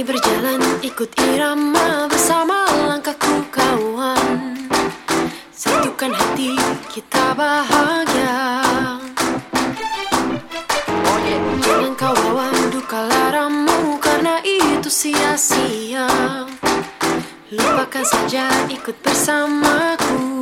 Berjalan ikut irama bersama langkahku kawan. Satukan hati kita bahagia. Jangan kau bawa duka laramu karena itu sia-sia. Lupakan saja ikut bersamaku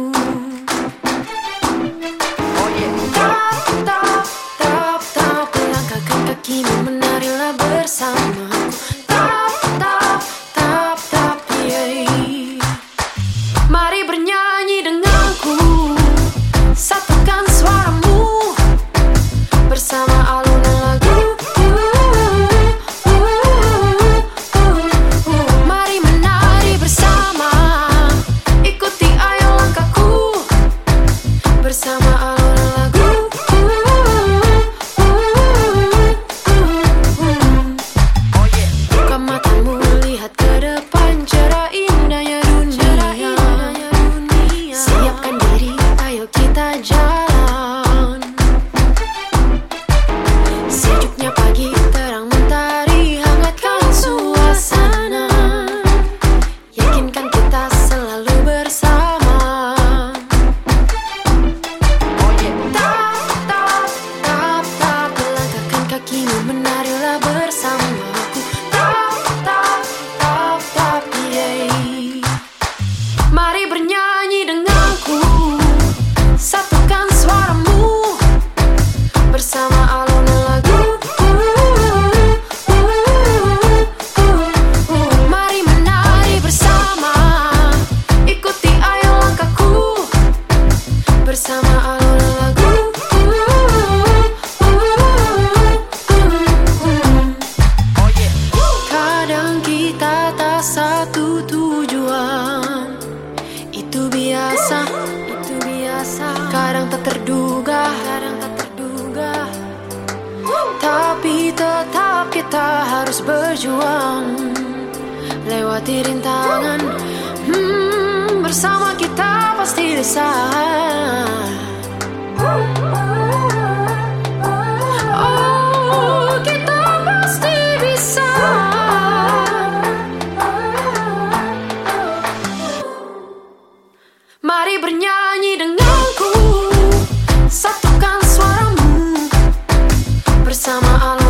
menarilah bersamaku. Tap, tap, tap, tap, yeah. Mari bernyanyi denganku. Satukan suaramu Bersama alunan lagu. Mari menari bersama. Ikuti ayo langkahku Bersama alunan biasa Itu biasa. Kadang tak terduga Kadang tak terduga. Tapi tetap kita harus berjuang. Lewati rintangan hmm, Bersama kita pasti bisa Mari bernyanyi denganku. Satukan suaramu Bersama Allah.